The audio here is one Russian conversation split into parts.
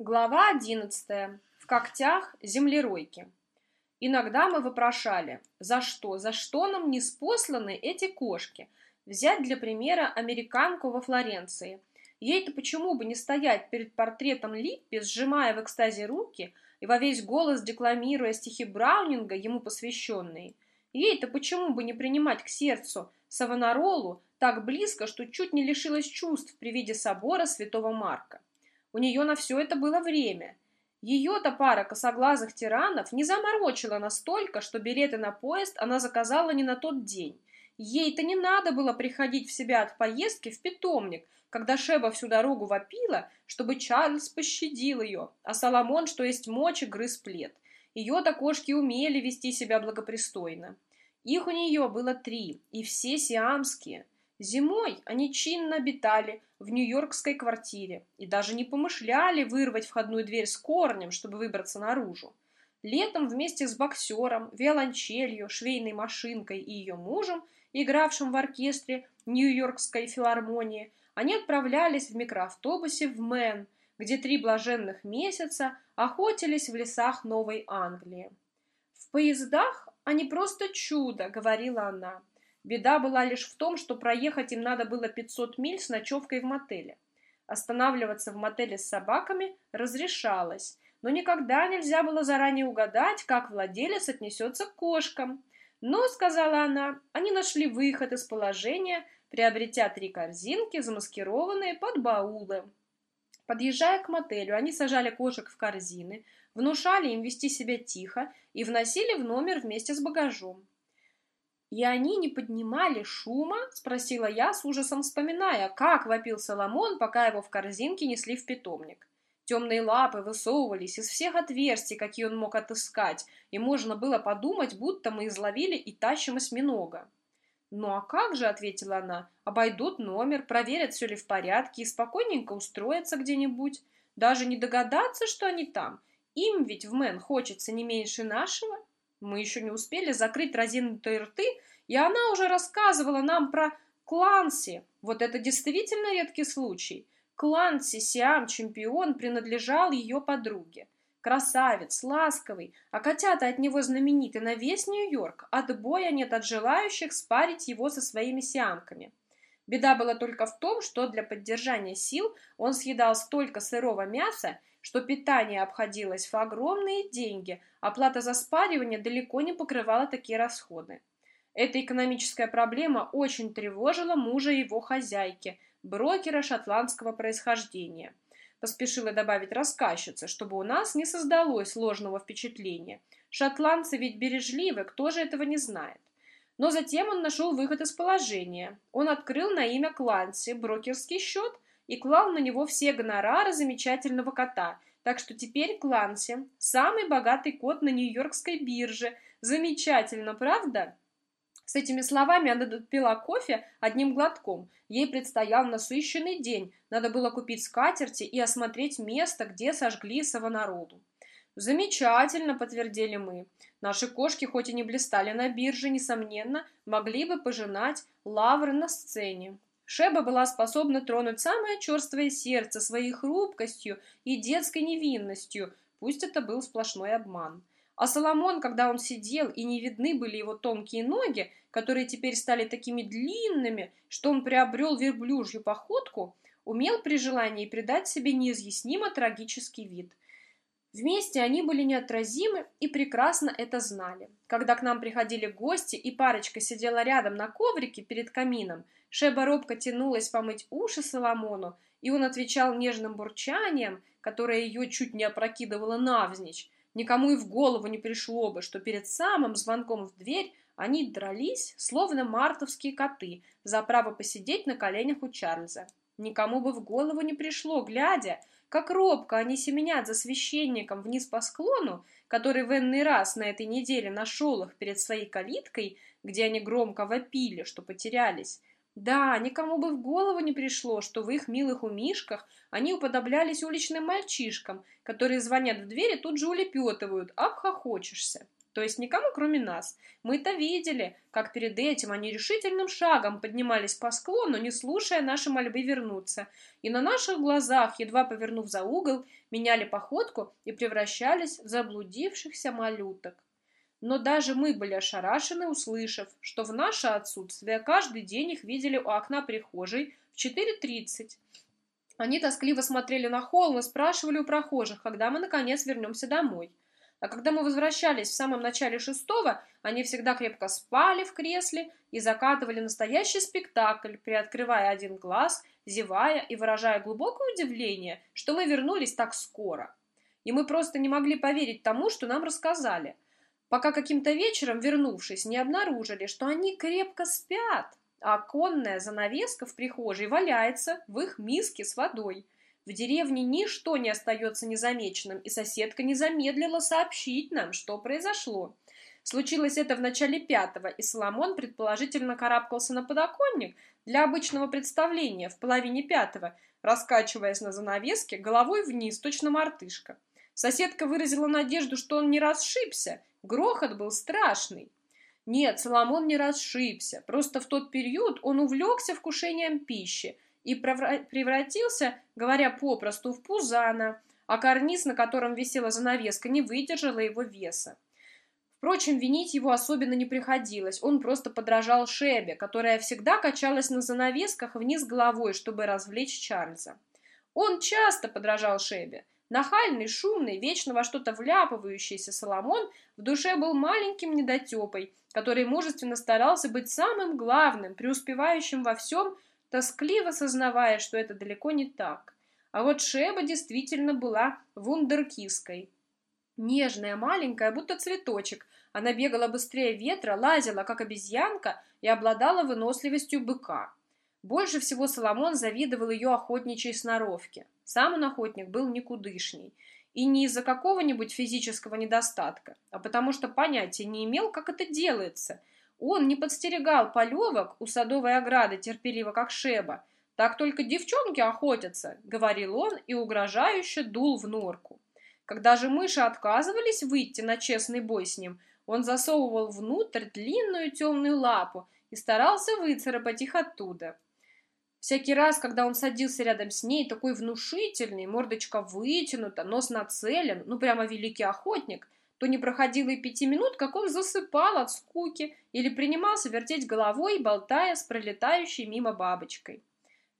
Глава одиннадцатая. В когтях землеройки. Иногда мы вопрошали, за что, за что нам не спосланы эти кошки? Взять для примера американку во Флоренции. Ей-то почему бы не стоять перед портретом Липпи, сжимая в экстазе руки и во весь голос декламируя стихи Браунинга, ему посвященные? Ей-то почему бы не принимать к сердцу Савонаролу так близко, что чуть не лишилась чувств при виде собора святого Марка? У нее на все это было время. Ее-то пара косоглазых тиранов не заморочила настолько, что билеты на поезд она заказала не на тот день. Ей-то не надо было приходить в себя от поездки в питомник, когда Шеба всю дорогу вопила, чтобы Чарльз пощадил ее, а Соломон, что есть мочи, грыз плед. Ее-то кошки умели вести себя благопристойно. Их у нее было три, и все сиамские. Зимой они чинно обитали в нью-йоркской квартире и даже не помышляли вырвать входную дверь с корнем, чтобы выбраться наружу. Летом вместе с боксером, виолончелью, швейной машинкой и ее мужем, игравшим в оркестре Нью-Йоркской филармонии, они отправлялись в микроавтобусе в Мэн, где три блаженных месяца охотились в лесах Новой Англии. «В поездах они просто чудо», — говорила она. Беда была лишь в том, что проехать им надо было 500 миль с ночевкой в мотеле. Останавливаться в мотеле с собаками разрешалось, но никогда нельзя было заранее угадать, как владелец отнесется к кошкам. Но, сказала она, они нашли выход из положения, приобретя три корзинки, замаскированные под баулы. Подъезжая к мотелю, они сажали кошек в корзины, внушали им вести себя тихо и вносили в номер вместе с багажом. «И они не поднимали шума?» – спросила я с ужасом вспоминая, как вопил Соломон, пока его в корзинке несли в питомник. Темные лапы высовывались из всех отверстий, какие он мог отыскать, и можно было подумать, будто мы изловили и тащим осьминога. «Ну а как же?» – ответила она. «Обойдут номер, проверят, все ли в порядке и спокойненько устроятся где-нибудь. Даже не догадаться, что они там. Им ведь в Мэн хочется не меньше нашего». Мы еще не успели закрыть разинутые рты, и она уже рассказывала нам про Кланси. Вот это действительно редкий случай. Кланси, Сиам-чемпион, принадлежал ее подруге. Красавец, ласковый, а котята от него знамениты на весь Нью-Йорк. Отбоя нет от желающих спарить его со своими сиамками. Беда была только в том, что для поддержания сил он съедал столько сырого мяса, что питание обходилось в огромные деньги, оплата за спаривание далеко не покрывала такие расходы. Эта экономическая проблема очень тревожила мужа и его хозяйки, брокера шотландского происхождения. Поспешила добавить рассказчица, чтобы у нас не создалось ложного впечатления. Шотландцы ведь бережливы, кто же этого не знает? Но затем он нашел выход из положения. Он открыл на имя Кланси брокерский счет и клал на него все гонорары замечательного кота, так что теперь Кланси – самый богатый кот на Нью-Йоркской бирже. Замечательно, правда? С этими словами она допила кофе одним глотком. Ей предстоял насыщенный день. Надо было купить скатерти и осмотреть место, где сожгли Савонароду. «Замечательно», — подтвердили мы. «Наши кошки, хоть и не блистали на бирже, несомненно, могли бы пожинать лавры на сцене». Шеба была способна тронуть самое черствое сердце своей хрупкостью и детской невинностью, пусть это был сплошной обман. А Соломон, когда он сидел и не видны были его тонкие ноги, которые теперь стали такими длинными, что он приобрел верблюжью походку, умел при желании придать себе неизъяснимо трагический вид – Вместе они были неотразимы и прекрасно это знали. Когда к нам приходили гости и парочка сидела рядом на коврике перед камином, Шеба робко тянулась помыть уши Соломону, и он отвечал нежным бурчанием, которое ее чуть не опрокидывало навзничь. Никому и в голову не пришло бы, что перед самым звонком в дверь они дрались, словно мартовские коты, за право посидеть на коленях у Чарльза. Никому бы в голову не пришло, глядя, как робко они семенят за священником вниз по склону, который в энный раз на этой неделе нашел их перед своей калиткой, где они громко вопили, что потерялись. Да, никому бы в голову не пришло, что в их милых умишках они уподоблялись уличным мальчишкам, которые звонят в дверь и тут же улепетывают, обхохочешься. То есть никому, кроме нас. Мы-то видели, как перед этим они решительным шагом поднимались по склону, не слушая наши мольбы вернуться, и на наших глазах, едва повернув за угол, меняли походку и превращались в заблудившихся малюток. Но даже мы были ошарашены, услышав, что в наше отсутствие каждый день их видели у окна прихожей в 4.30. Они тоскливо смотрели на холм и спрашивали у прохожих, когда мы, наконец, вернемся домой. А когда мы возвращались в самом начале шестого, они всегда крепко спали в кресле и закатывали настоящий спектакль, приоткрывая один глаз, зевая и выражая глубокое удивление, что мы вернулись так скоро. И мы просто не могли поверить тому, что нам рассказали, пока каким-то вечером, вернувшись, не обнаружили, что они крепко спят, а оконная занавеска в прихожей валяется в их миске с водой. В деревне ничто не остается незамеченным, и соседка не замедлила сообщить нам, что произошло. Случилось это в начале пятого, и Соломон предположительно карабкался на подоконник для обычного представления в половине пятого, раскачиваясь на занавеске головой вниз, точно мартышка. Соседка выразила надежду, что он не расшибся. Грохот был страшный. Нет, Соломон не расшибся. Просто в тот период он увлекся вкушением пищи, и превратился, говоря попросту, в пузана, а карниз, на котором висела занавеска, не выдержала его веса. Впрочем, винить его особенно не приходилось, он просто подражал Шебе, которая всегда качалась на занавесках вниз головой, чтобы развлечь Чарльза. Он часто подражал Шебе. Нахальный, шумный, вечно во что-то вляпывающийся Соломон в душе был маленьким недотепой, который мужественно старался быть самым главным, преуспевающим во всем, тоскливо сознавая, что это далеко не так. А вот Шеба действительно была вундеркиской. Нежная, маленькая, будто цветочек. Она бегала быстрее ветра, лазила, как обезьянка, и обладала выносливостью быка. Больше всего Соломон завидовал ее охотничьей сноровке. Сам он охотник был никудышний. И не из-за какого-нибудь физического недостатка, а потому что понятия не имел, как это делается – он не подстерегал полевок у садовой ограды терпеливо, как Шеба. Так только девчонки охотятся, говорил он и угрожающе дул в норку. Когда же мыши отказывались выйти на честный бой с ним, он засовывал внутрь длинную темную лапу и старался выцарапать их оттуда. Всякий раз, когда он садился рядом с ней, такой внушительный, мордочка вытянута, нос нацелен, ну прямо великий охотник, то не проходило и пяти минут, как он засыпал от скуки или принимался вертеть головой, болтая с пролетающей мимо бабочкой.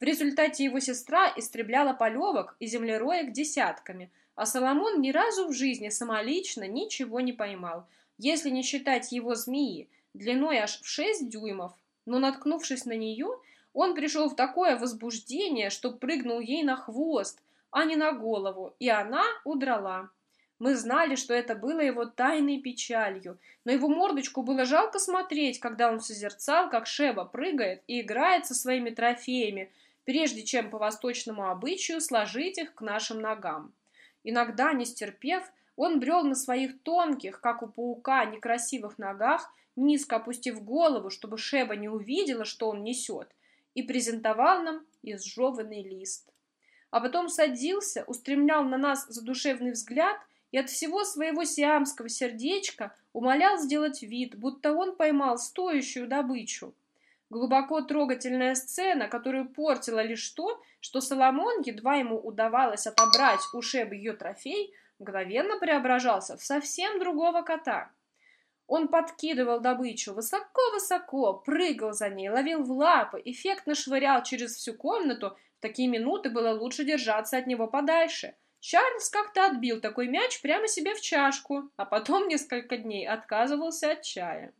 В результате его сестра истребляла полевок и землероек десятками, а Соломон ни разу в жизни самолично ничего не поймал, если не считать его змеи, длиной аж в шесть дюймов. Но, наткнувшись на нее, он пришел в такое возбуждение, что прыгнул ей на хвост, а не на голову, и она удрала. Мы знали, что это было его тайной печалью, но его мордочку было жалко смотреть, когда он созерцал, как Шеба прыгает и играет со своими трофеями, прежде чем по восточному обычаю сложить их к нашим ногам. Иногда, не стерпев, он брел на своих тонких, как у паука, некрасивых ногах, низко опустив голову, чтобы Шеба не увидела, что он несет, и презентовал нам изжеванный лист. А потом садился, устремлял на нас задушевный взгляд – и от всего своего сиамского сердечка умолял сделать вид, будто он поймал стоящую добычу. Глубоко трогательная сцена, которую портила лишь то, что Соломон, едва ему удавалось отобрать у Шебы ее трофей, мгновенно преображался в совсем другого кота. Он подкидывал добычу высоко-высоко, прыгал за ней, ловил в лапы, эффектно швырял через всю комнату. В такие минуты было лучше держаться от него подальше – Чарльз как-то отбил такой мяч прямо себе в чашку, а потом несколько дней отказывался от чая.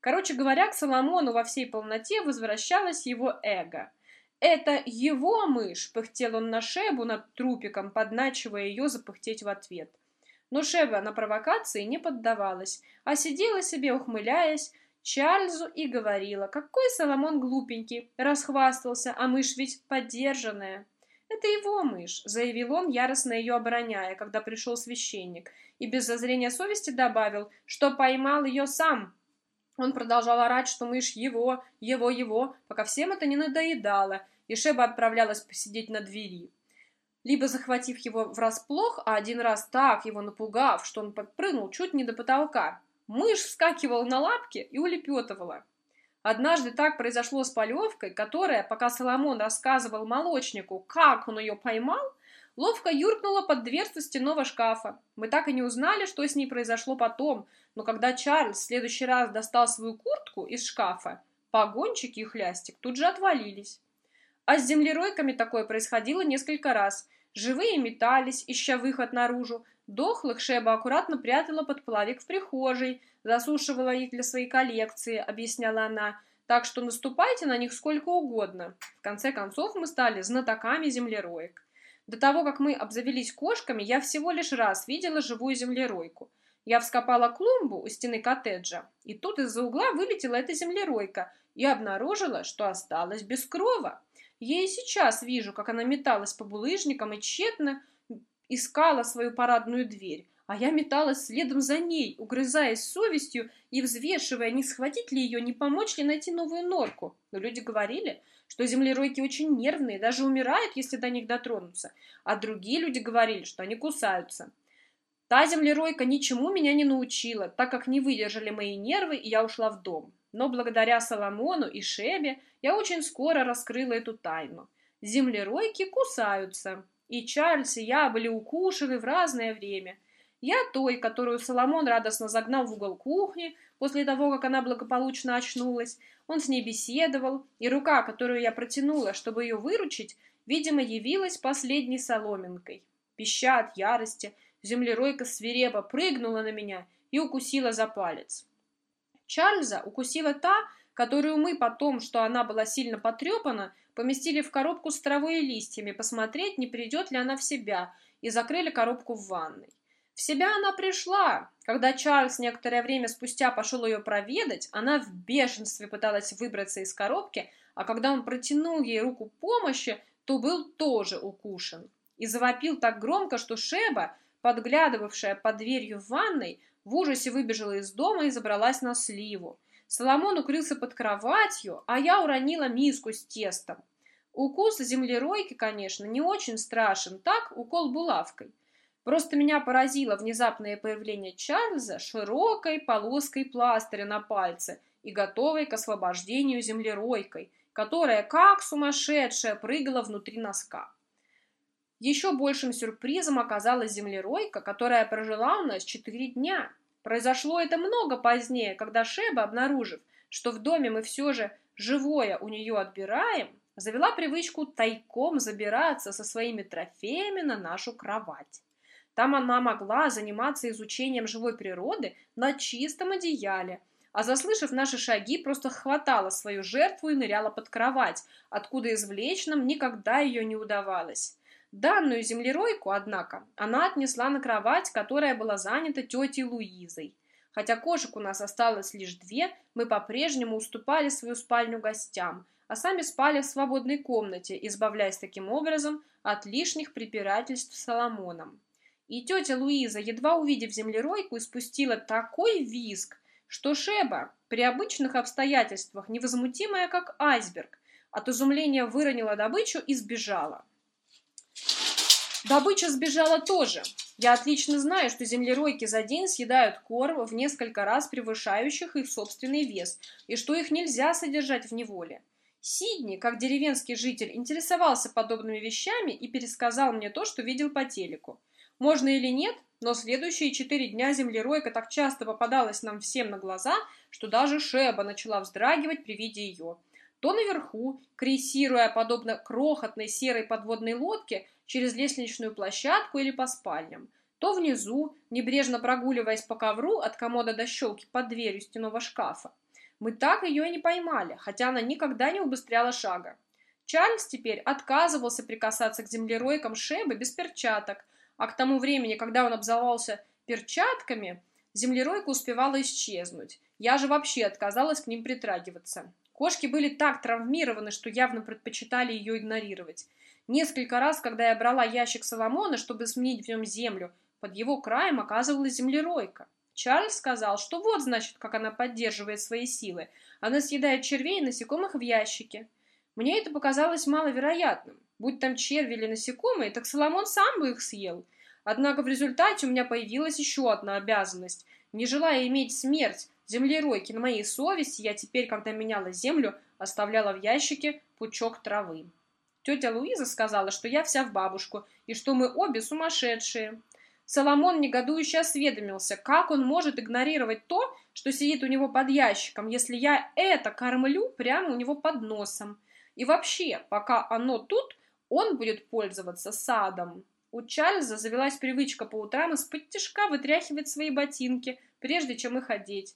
Короче говоря, к Соломону во всей полноте возвращалось его эго. «Это его мышь!» – пыхтел он на Шебу над трупиком, подначивая ее запыхтеть в ответ. Но Шеба на провокации не поддавалась, а сидела себе, ухмыляясь, Чарльзу и говорила, какой Соломон глупенький, расхвастался, а мышь ведь поддержанная. «Это его мышь», — заявил он, яростно ее обороняя, когда пришел священник, и без зазрения совести добавил, что поймал ее сам. Он продолжал орать, что мышь его, его, его, пока всем это не надоедало, и Шеба отправлялась посидеть на двери. Либо захватив его врасплох, а один раз так его напугав, что он подпрыгнул чуть не до потолка, мышь вскакивала на лапки и улепетывала. Однажды так произошло с полевкой, которая, пока Соломон рассказывал молочнику, как он ее поймал, ловко юркнула под дверцу стенного шкафа. Мы так и не узнали, что с ней произошло потом, но когда Чарльз в следующий раз достал свою куртку из шкафа, погончики и хлястик тут же отвалились. А с землеройками такое происходило несколько раз. Живые метались, ища выход наружу. Дохлых Шеба аккуратно прятала под половик в прихожей, засушивала их для своей коллекции, объясняла она. Так что наступайте на них сколько угодно. В конце концов мы стали знатоками землероек. До того, как мы обзавелись кошками, я всего лишь раз видела живую землеройку. Я вскопала клумбу у стены коттеджа, и тут из-за угла вылетела эта землеройка и обнаружила, что осталась без крова. Я и сейчас вижу, как она металась по булыжникам и тщетно искала свою парадную дверь, а я металась следом за ней, угрызаясь совестью и взвешивая, не схватить ли ее, не помочь ли найти новую норку. Но люди говорили, что землеройки очень нервные, даже умирают, если до них дотронуться, а другие люди говорили, что они кусаются. Та землеройка ничему меня не научила, так как не выдержали мои нервы, и я ушла в дом. Но благодаря Соломону и Шебе я очень скоро раскрыла эту тайну. Землеройки кусаются, и Чарльз и я были укушены в разное время. Я той, которую Соломон радостно загнал в угол кухни после того, как она благополучно очнулась, он с ней беседовал, и рука, которую я протянула, чтобы ее выручить, видимо, явилась последней соломинкой. Пища от ярости, землеройка свирепо прыгнула на меня и укусила за палец. Чарльза укусила та, которую мы потом, что она была сильно потрепана, поместили в коробку с травой и листьями, посмотреть, не придет ли она в себя, и закрыли коробку в ванной. В себя она пришла. Когда Чарльз некоторое время спустя пошел ее проведать, она в бешенстве пыталась выбраться из коробки, а когда он протянул ей руку помощи, то был тоже укушен. И завопил так громко, что Шеба, подглядывавшая под дверью в ванной, в ужасе выбежала из дома и забралась на сливу. Соломон укрылся под кроватью, а я уронила миску с тестом. Укус землеройки, конечно, не очень страшен, так, укол булавкой. Просто меня поразило внезапное появление Чарльза широкой полоской пластыря на пальце и готовой к освобождению землеройкой, которая, как сумасшедшая, прыгала внутри носка. Еще большим сюрпризом оказалась землеройка, которая прожила у нас четыре дня. Произошло это много позднее, когда Шеба, обнаружив, что в доме мы все же живое у нее отбираем, завела привычку тайком забираться со своими трофеями на нашу кровать. Там она могла заниматься изучением живой природы на чистом одеяле, а заслышав наши шаги, просто хватала свою жертву и ныряла под кровать, откуда извлечь нам никогда ее не удавалось. Данную землеройку, однако, она отнесла на кровать, которая была занята тетей Луизой. Хотя кошек у нас осталось лишь две, мы по-прежнему уступали свою спальню гостям, а сами спали в свободной комнате, избавляясь таким образом от лишних препирательств с Соломоном. И тетя Луиза, едва увидев землеройку, испустила такой визг, что Шеба, при обычных обстоятельствах, невозмутимая как айсберг, от изумления выронила добычу и сбежала. Добыча сбежала тоже. Я отлично знаю, что землеройки за день съедают корм в несколько раз превышающих их собственный вес, и что их нельзя содержать в неволе. Сидни, как деревенский житель, интересовался подобными вещами и пересказал мне то, что видел по телеку. Можно или нет, но следующие четыре дня землеройка так часто попадалась нам всем на глаза, что даже Шеба начала вздрагивать при виде ее. То наверху, крейсируя, подобно крохотной серой подводной лодке, через лестничную площадку или по спальням, то внизу, небрежно прогуливаясь по ковру от комода до щелки под дверью стеного шкафа. Мы так ее и не поймали, хотя она никогда не убыстряла шага. Чарльз теперь отказывался прикасаться к землеройкам Шебы без перчаток, а к тому времени, когда он обзавался перчатками, землеройка успевала исчезнуть. Я же вообще отказалась к ним притрагиваться. Кошки были так травмированы, что явно предпочитали ее игнорировать. Несколько раз, когда я брала ящик Соломона, чтобы сменить в нем землю, под его краем оказывалась землеройка. Чарльз сказал, что вот, значит, как она поддерживает свои силы. Она съедает червей и насекомых в ящике. Мне это показалось маловероятным. Будь там черви или насекомые, так Соломон сам бы их съел. Однако в результате у меня появилась еще одна обязанность. Не желая иметь смерть землеройки на моей совести, я теперь, когда меняла землю, оставляла в ящике пучок травы. Тетя Луиза сказала, что я вся в бабушку, и что мы обе сумасшедшие. Соломон негодующе осведомился, как он может игнорировать то, что сидит у него под ящиком, если я это кормлю прямо у него под носом. И вообще, пока оно тут, он будет пользоваться садом. У Чарльза завелась привычка по утрам из-под тяжка вытряхивать свои ботинки, прежде чем их одеть.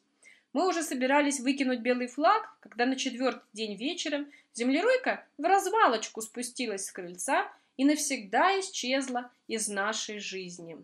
Мы уже собирались выкинуть белый флаг, когда на четвертый день вечером землеройка в развалочку спустилась с крыльца и навсегда исчезла из нашей жизни.